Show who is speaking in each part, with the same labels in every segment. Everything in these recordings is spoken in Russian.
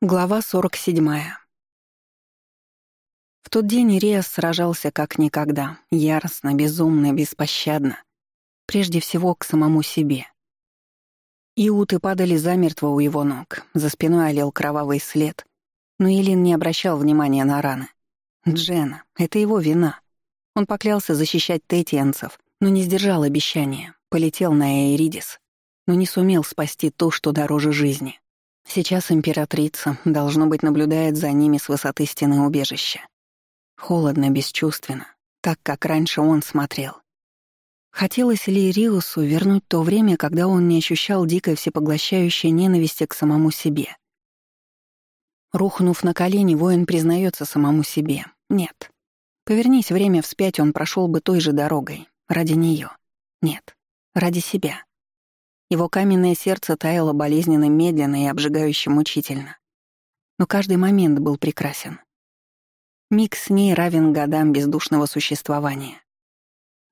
Speaker 1: Глава 47. В тот день Риас сражался как никогда, яростно, безумно, беспощадно. Прежде всего к самому себе. Иуты падали замертво у его ног, за спиной олел кровавый след, но Илин не обращал внимания на раны. Джена — это его вина. Он поклялся защищать тетиенцев, но не сдержал обещания, полетел на Эйридис, но не сумел спасти то, что дороже жизни. Сейчас императрица, должно быть, наблюдает за ними с высоты стены убежища. Холодно, бесчувственно, так, как раньше он смотрел. Хотелось ли Риусу вернуть то время, когда он не ощущал дикой всепоглощающей ненависти к самому себе? Рухнув на колени, воин признается самому себе. Нет. Повернись время вспять, он прошел бы той же дорогой. Ради нее. Нет. Ради себя. Его каменное сердце таяло болезненно медленно и обжигающе мучительно. Но каждый момент был прекрасен. Миг с ней равен годам бездушного существования.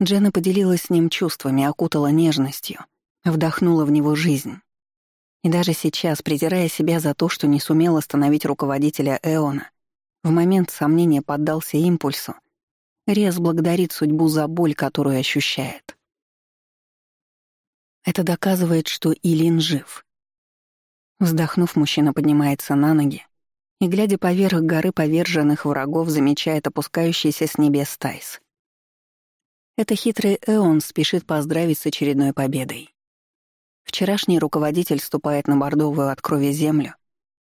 Speaker 1: Дженна поделилась с ним чувствами, окутала нежностью, вдохнула в него жизнь. И даже сейчас, презирая себя за то, что не сумел остановить руководителя Эона, в момент сомнения поддался импульсу, Рез благодарит судьбу за боль, которую ощущает. Это доказывает, что Илин жив. Вздохнув, мужчина поднимается на ноги и, глядя поверх горы поверженных врагов, замечает опускающийся с небес Тайс. Это хитрый Эон спешит поздравить с очередной победой. Вчерашний руководитель ступает на бордовую от крови землю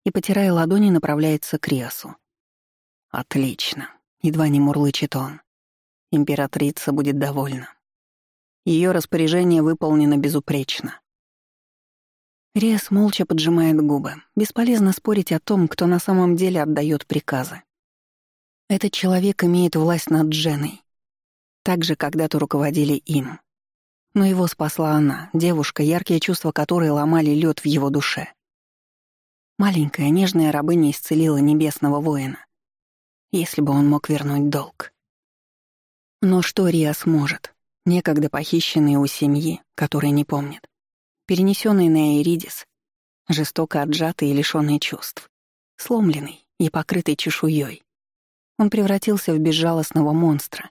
Speaker 1: и, потирая ладони, направляется к Риасу. «Отлично», — едва не мурлычет он. «Императрица будет довольна». Ее распоряжение выполнено безупречно. Риас молча поджимает губы. Бесполезно спорить о том, кто на самом деле отдает приказы. Этот человек имеет власть над Дженой. Так же когда-то руководили им. Но его спасла она, девушка, яркие чувства которой ломали лед в его душе. Маленькая нежная рабыня исцелила небесного воина. Если бы он мог вернуть долг. Но что Риас может? Некогда похищенный у семьи, который не помнит, перенесенный на Эридис, жестоко отжатый и лишённый чувств, сломленный и покрытый чешуей. Он превратился в безжалостного монстра.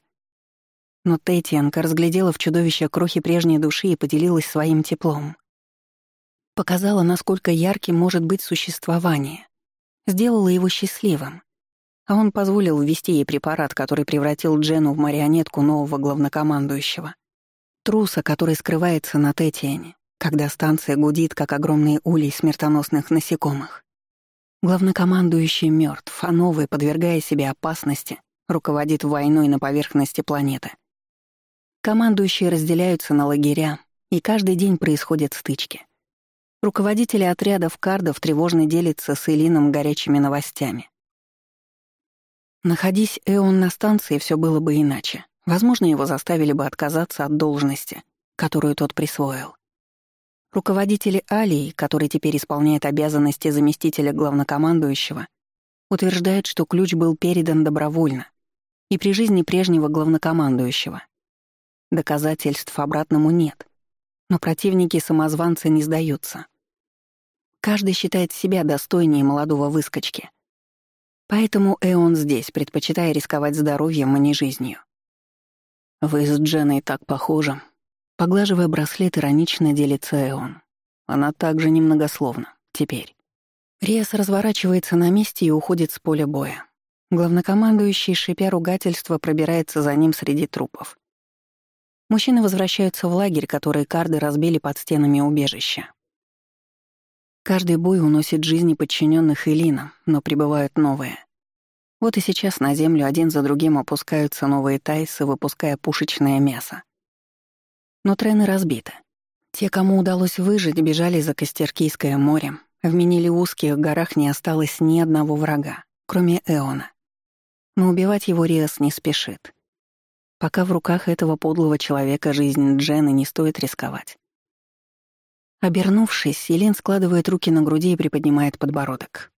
Speaker 1: Но Тетианка разглядела в чудовище крохи прежней души и поделилась своим теплом. Показала, насколько ярким может быть существование. Сделала его счастливым. А он позволил ввести ей препарат, который превратил Джену в марионетку нового главнокомандующего. Труса, который скрывается на Тетиане, когда станция гудит, как огромные улей смертоносных насекомых. Главнокомандующий мертв, а новый, подвергая себе опасности, руководит войной на поверхности планеты. Командующие разделяются на лагеря, и каждый день происходят стычки. Руководители отрядов кардов тревожно делятся с Элином горячими новостями. Находись Эон на станции, все было бы иначе. Возможно, его заставили бы отказаться от должности, которую тот присвоил. Руководители Алии, который теперь исполняет обязанности заместителя главнокомандующего, утверждают, что ключ был передан добровольно и при жизни прежнего главнокомандующего. Доказательств обратному нет, но противники самозванца не сдаются. Каждый считает себя достойнее молодого выскочки — Поэтому Эон здесь, предпочитая рисковать здоровьем, а не жизнью. «Вы с Дженой так похожи». Поглаживая браслет, иронично делится Эон. Она также немногословна. Теперь. Риас разворачивается на месте и уходит с поля боя. Главнокомандующий, шипя ругательства, пробирается за ним среди трупов. Мужчины возвращаются в лагерь, который карды разбили под стенами убежища. Каждый бой уносит жизни подчиненных Элина, но прибывают новые. Вот и сейчас на землю один за другим опускаются новые тайсы, выпуская пушечное мясо. Но трены разбиты. Те, кому удалось выжить, бежали за Костеркийское море. В Менелиузских горах не осталось ни одного врага, кроме Эона. Но убивать его Риас не спешит. Пока в руках этого подлого человека жизнь Джены не стоит рисковать. Обернувшись, Селен складывает руки на груди и приподнимает подбородок.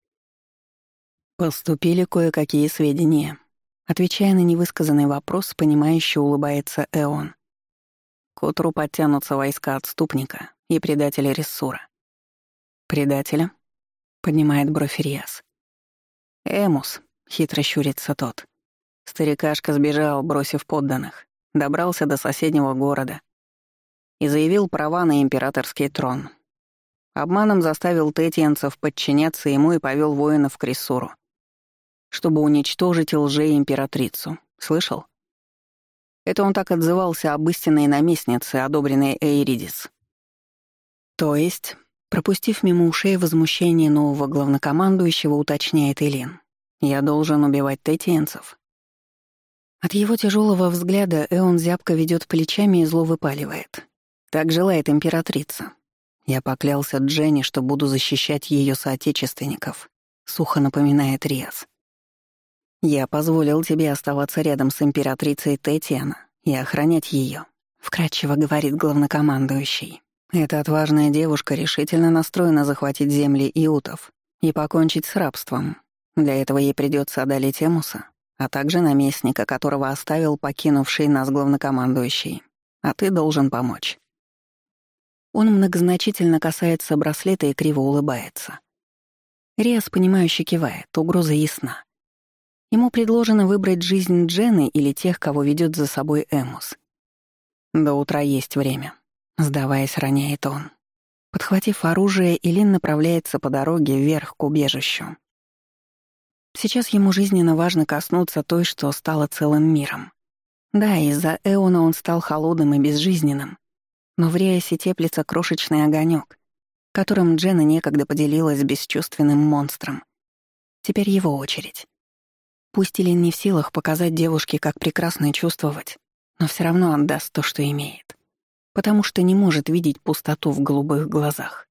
Speaker 1: «Поступили кое-какие сведения». Отвечая на невысказанный вопрос, понимающе улыбается Эон. К утру подтянутся войска отступника и предателя Рессура. «Предателя?» — поднимает бровь Риас. «Эмус», — хитро щурится тот. Старикашка сбежал, бросив подданных, добрался до соседнего города и заявил права на императорский трон. Обманом заставил тетиенцев подчиняться ему и повел воинов к Рисуру, чтобы уничтожить лже-императрицу. Слышал? Это он так отзывался об истинной наместнице, одобренной Эйридис. То есть, пропустив мимо ушей возмущение нового главнокомандующего, уточняет Элин. «Я должен убивать тетиенцев». От его тяжелого взгляда Эон зябко ведет плечами и зло выпаливает. Так желает императрица. Я поклялся Дженни, что буду защищать ее соотечественников, сухо напоминает Риас. Я позволил тебе оставаться рядом с императрицей Тетиана и охранять ее, вкратчиво говорит главнокомандующий. Эта отважная девушка решительно настроена захватить земли иутов и покончить с рабством. Для этого ей придется одолеть Эмуса, а также наместника, которого оставил покинувший нас главнокомандующий. А ты должен помочь. Он многозначительно касается браслета и криво улыбается. Риас, понимающе кивает, угроза ясна. Ему предложено выбрать жизнь Джены или тех, кого ведет за собой Эмус. До утра есть время. Сдаваясь, роняет он. Подхватив оружие, Илин направляется по дороге вверх к убежищу. Сейчас ему жизненно важно коснуться той, что стало целым миром. Да, из-за Эона он стал холодным и безжизненным, но в Риасе теплится крошечный огонек, которым Джена некогда поделилась с бесчувственным монстром. Теперь его очередь. Пусть Илин не в силах показать девушке, как прекрасно чувствовать, но все равно отдаст то, что имеет, потому что не может видеть пустоту в голубых глазах.